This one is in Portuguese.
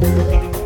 Música